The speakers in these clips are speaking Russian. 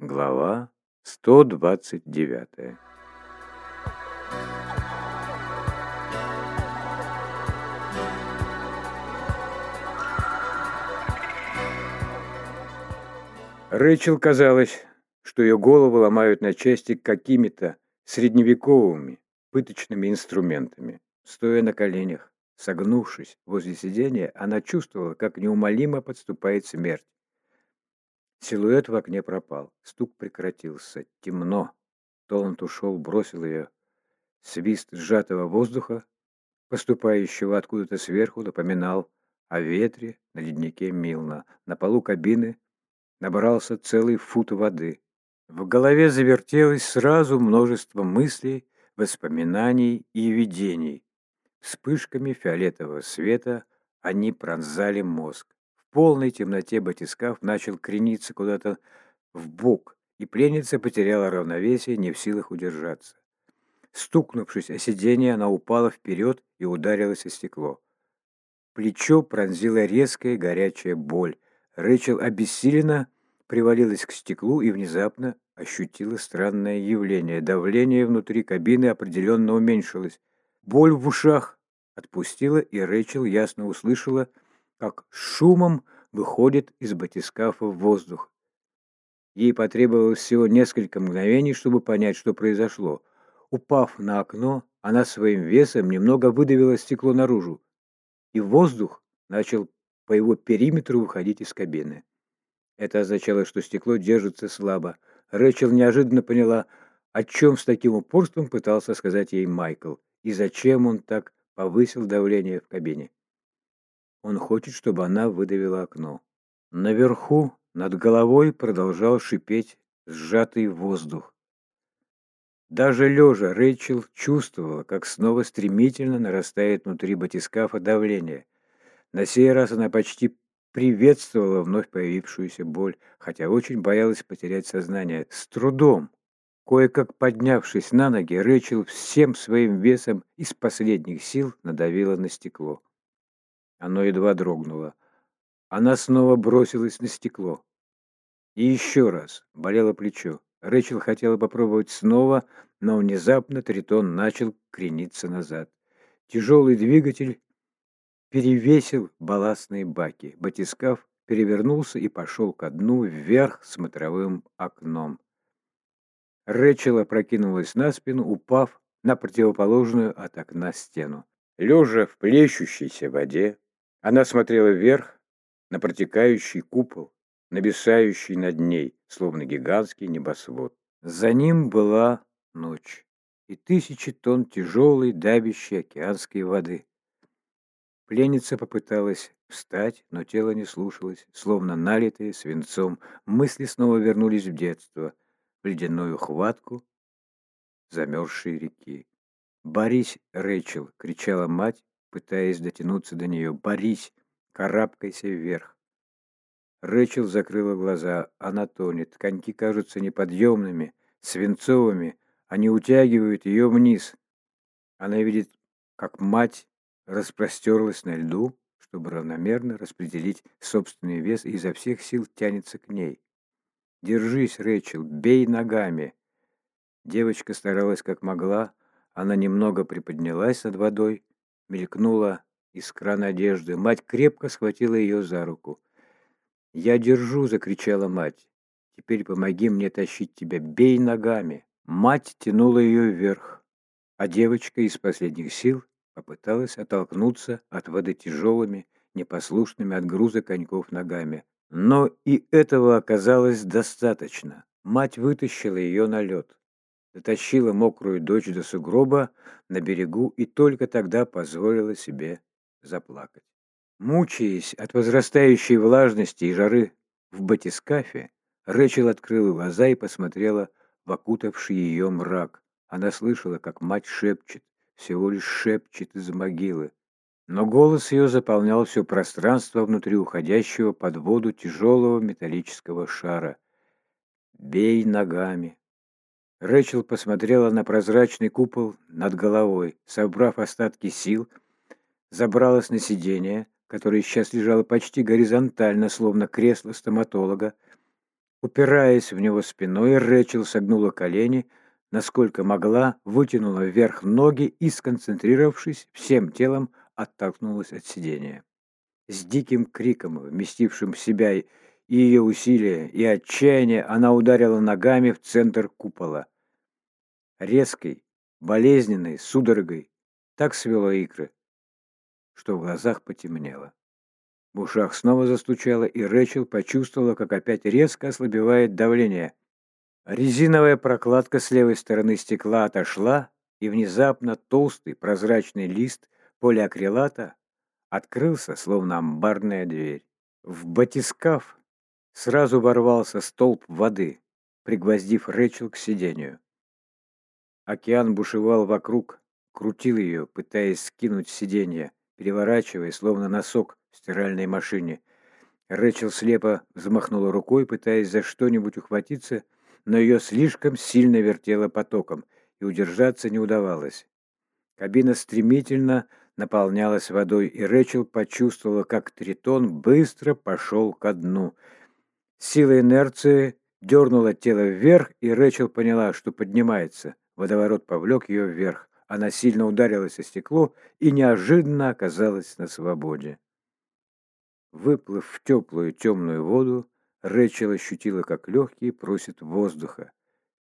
Глава 129 Рэйчел казалось, что ее голову ломают на части какими-то средневековыми пыточными инструментами. Стоя на коленях, согнувшись возле сиденья, она чувствовала, как неумолимо подступает смерть. Силуэт в окне пропал. Стук прекратился. Темно. Толанд ушел, бросил ее. Свист сжатого воздуха, поступающего откуда-то сверху, напоминал о ветре на леднике Милна. На полу кабины набрался целый фут воды. В голове завертелось сразу множество мыслей, воспоминаний и видений. Вспышками фиолетового света они пронзали мозг. Полной темноте батискаф начал крениться куда-то в бок, и пленница потеряла равновесие, не в силах удержаться. Стукнувшись о сиденье, она упала вперед и ударилась о стекло. Плечо пронзила резкая горячая боль. Рэчел обессиленно привалилась к стеклу и внезапно ощутила странное явление. Давление внутри кабины определенно уменьшилось. Боль в ушах отпустила, и Рэчел ясно услышала, как шумом выходит из батискафа в воздух. Ей потребовалось всего несколько мгновений, чтобы понять, что произошло. Упав на окно, она своим весом немного выдавила стекло наружу, и воздух начал по его периметру выходить из кабины. Это означало, что стекло держится слабо. Рэчел неожиданно поняла, о чем с таким упорством пытался сказать ей Майкл, и зачем он так повысил давление в кабине. Он хочет, чтобы она выдавила окно. Наверху, над головой, продолжал шипеть сжатый воздух. Даже лежа Рэйчел чувствовала, как снова стремительно нарастает внутри батискафа давление. На сей раз она почти приветствовала вновь появившуюся боль, хотя очень боялась потерять сознание. С трудом, кое-как поднявшись на ноги, Рэчел всем своим весом из последних сил надавила на стекло. Оно едва дрогнуло. Она снова бросилась на стекло. И еще раз болело плечо. Рэчел хотела попробовать снова, но внезапно Тритон начал крениться назад. Тяжелый двигатель перевесил балластные баки. Батискаф перевернулся и пошел ко дну вверх смотровым окном. Рэчел опрокинулась на спину, упав на противоположную от окна стену. Лежа в плещущейся воде, она смотрела вверх на протекающий купол, нависающий над ней, словно гигантский небосвод. За ним была ночь и тысячи тонн тяжелой, давящей океанской воды. Пленница попыталась встать, но тело не слушалось, словно налитые свинцом. Мысли снова вернулись в детство, в ледяную хватку замерзшей реки. «Борись, Рэйчел!» — кричала мать, пытаясь дотянуться до нее. «Борись! Карабкайся вверх!» Рэчел закрыла глаза. Она тонет. Коньки кажутся неподъемными, свинцовыми. Они утягивают ее вниз. Она видит, как мать распростерлась на льду, чтобы равномерно распределить собственный вес и изо всех сил тянется к ней. «Держись, Рэчел, бей ногами!» Девочка старалась как могла, она немного приподнялась над водой, мелькнула искра надежды. Мать крепко схватила ее за руку. «Я держу!» — закричала мать. «Теперь помоги мне тащить тебя, бей ногами!» Мать тянула ее вверх, а девочка из последних сил Попыталась оттолкнуться от воды тяжелыми, непослушными от груза коньков ногами. Но и этого оказалось достаточно. Мать вытащила ее на лед. Дотащила мокрую дочь до сугроба на берегу и только тогда позволила себе заплакать. Мучаясь от возрастающей влажности и жары в батискафе, Рэчел открыла глаза и посмотрела в окутавший ее мрак. Она слышала, как мать шепчет, всего лишь шепчет из могилы. Но голос ее заполнял все пространство внутри уходящего под воду тяжелого металлического шара. «Бей ногами!» Рэчел посмотрела на прозрачный купол над головой, собрав остатки сил, забралась на сиденье, которое сейчас лежало почти горизонтально, словно кресло стоматолога, Упираясь в него спиной, Рэчел согнула колени, насколько могла, вытянула вверх ноги и, сконцентрировавшись всем телом, оттолкнулась от сидения. С диким криком, вместившим в себя и ее усилия, и отчаяние, она ударила ногами в центр купола. Резкой, болезненной, судорогой так свело икры, что в глазах потемнело. В ушах снова застучало, и Рэчел почувствовала, как опять резко ослабевает давление. Резиновая прокладка с левой стороны стекла отошла, и внезапно толстый прозрачный лист полиакрилата открылся, словно амбарная дверь. В батискаф сразу ворвался столб воды, пригвоздив Рэчел к сидению. Океан бушевал вокруг, крутил ее, пытаясь скинуть сиденье, переворачивая, словно носок в стиральной машине. Рэчел слепо взмахнула рукой, пытаясь за что-нибудь ухватиться, но ее слишком сильно вертело потоком, и удержаться не удавалось. Кабина стремительно наполнялась водой, и Рэчел почувствовала, как тритон быстро пошел ко дну. Сила инерции дернула тело вверх, и Рэчел поняла, что поднимается. Водоворот повлек ее вверх. Она сильно ударилась о стекло и неожиданно оказалась на свободе. Выплыв в теплую темную воду, Рэчел ощутила, как легкие просят воздуха.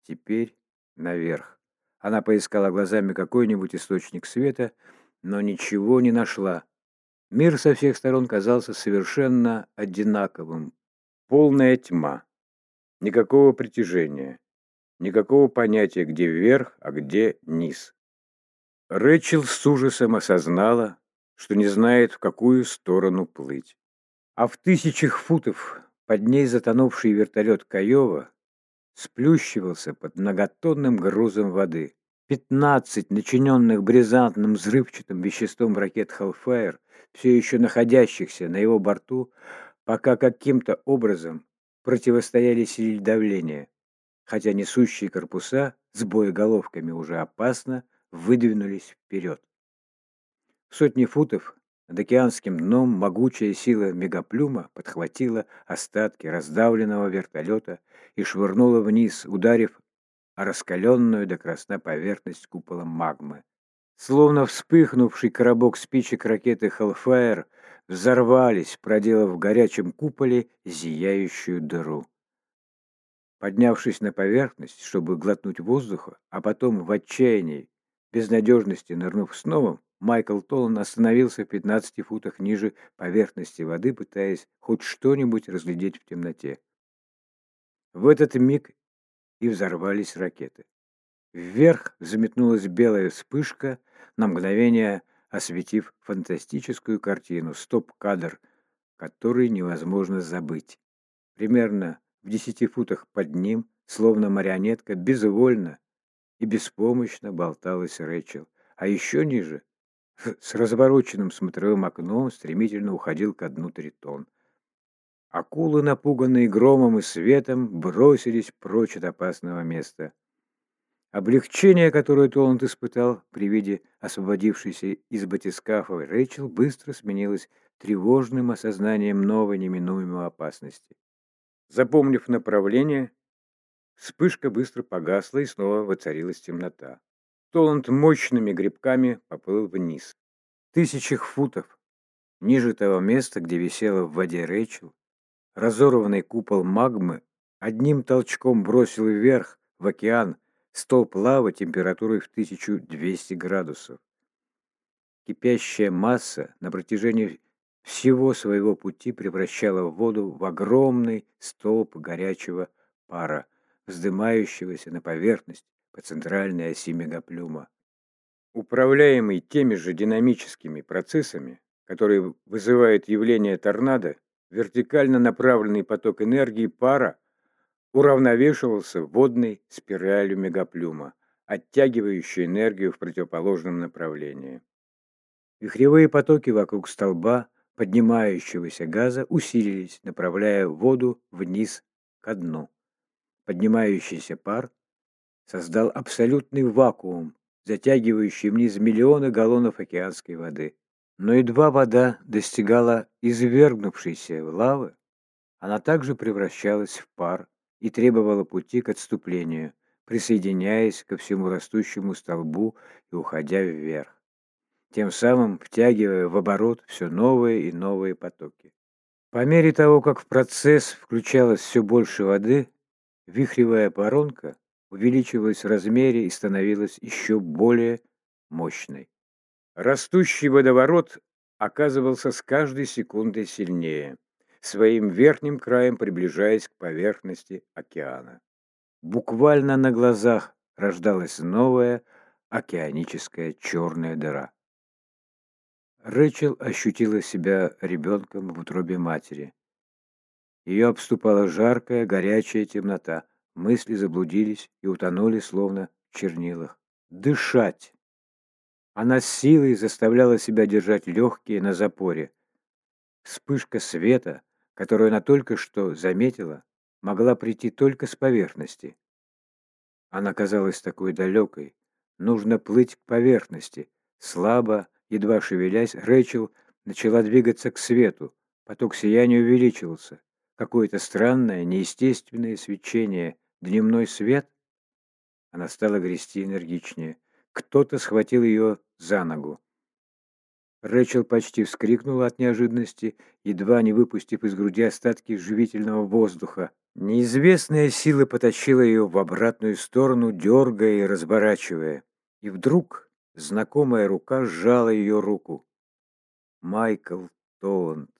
Теперь наверх. Она поискала глазами какой-нибудь источник света, но ничего не нашла. Мир со всех сторон казался совершенно одинаковым. Полная тьма. Никакого притяжения. Никакого понятия, где вверх, а где низ. Рэчел с ужасом осознала, что не знает, в какую сторону плыть. А в тысячах футов под ней затонувший вертолет Каева сплющивался под многотонным грузом воды. Пятнадцать начиненных бризантным взрывчатым веществом ракет «Хеллфайр», все еще находящихся на его борту, пока каким-то образом противостояли силе давления хотя несущие корпуса с боеголовками уже опасно выдвинулись вперед. Сотни футов над океанским дном могучая сила мегаплюма подхватила остатки раздавленного вертолета и швырнула вниз, ударив о раскаленную до красна поверхность купола магмы. Словно вспыхнувший коробок спичек ракеты «Хеллфайр» взорвались, проделав в горячем куполе зияющую дыру. Поднявшись на поверхность, чтобы глотнуть воздуха, а потом в отчаянии, безнадежности нырнув снова, Майкл Толлан остановился в 15 футах ниже поверхности воды, пытаясь хоть что-нибудь разглядеть в темноте. В этот миг и взорвались ракеты. Вверх взметнулась белая вспышка, на мгновение осветив фантастическую картину, стоп-кадр, который невозможно забыть. Примерно в десяти футах под ним, словно марионетка, безвольно и беспомощно болталась Рэчел. А еще ниже, с развороченным смотровым окном, стремительно уходил ко дну тритон. Акулы, напуганные громом и светом, бросились прочь от опасного места. Облегчение, которое Толанд испытал при виде освободившейся из батискафа Рэйчел, быстро сменилось тревожным осознанием новой неминуемой опасности. Запомнив направление, вспышка быстро погасла и снова воцарилась темнота. Толанд мощными грибками поплыл вниз. Тысячах футов ниже того места, где висела в воде Рэйчел, разорванный купол магмы одним толчком бросил вверх, в океан, столб лавы температурой в 1200 градусов. Кипящая масса на протяжении всего своего пути превращала воду в огромный столб горячего пара, вздымающегося на поверхность по центральной оси мегаплюма. Управляемый теми же динамическими процессами, которые вызывают явление торнадо, вертикально направленный поток энергии пара уравновешивался водной спиралью мегаплюма, оттягивающей энергию в противоположном направлении. Вихревые потоки вокруг столба поднимающегося газа усилились, направляя воду вниз ко дну. Поднимающийся пар создал абсолютный вакуум, затягивающий вниз миллионы галлонов океанской воды. Но едва вода достигала извергнувшейся лавы, она также превращалась в пар, и требовала пути к отступлению, присоединяясь ко всему растущему столбу и уходя вверх, тем самым втягивая в оборот все новые и новые потоки. По мере того, как в процесс включалось все больше воды, вихревая воронка увеличивалась в размере и становилась еще более мощной. Растущий водоворот оказывался с каждой секундой сильнее, своим верхним краем приближаясь к поверхности океана. Буквально на глазах рождалась новая океаническая черная дыра. Рэчел ощутила себя ребенком в утробе матери. Ее обступала жаркая, горячая темнота. Мысли заблудились и утонули, словно в чернилах. Дышать! Она с силой заставляла себя держать легкие на запоре. Вспышка света, которую она только что заметила, могла прийти только с поверхности. Она казалась такой далекой. Нужно плыть к поверхности. Слабо, едва шевелясь, Рэчел начала двигаться к свету. Поток сияния увеличивался. Какое-то странное, неестественное свечение Дневной свет? Она стала грести энергичнее. Кто-то схватил ее за ногу. Рэчел почти вскрикнула от неожиданности, едва не выпустив из груди остатки живительного воздуха. Неизвестная сила потащила ее в обратную сторону, дергая и разворачивая. И вдруг знакомая рука сжала ее руку. Майкл Толланд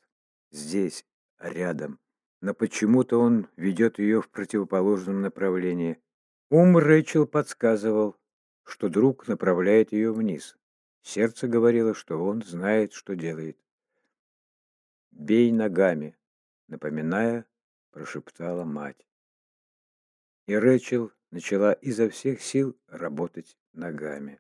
здесь, рядом но почему-то он ведет ее в противоположном направлении. Ум Рэчел подсказывал, что друг направляет ее вниз. Сердце говорило, что он знает, что делает. «Бей ногами», — напоминая, прошептала мать. И Рэчел начала изо всех сил работать ногами.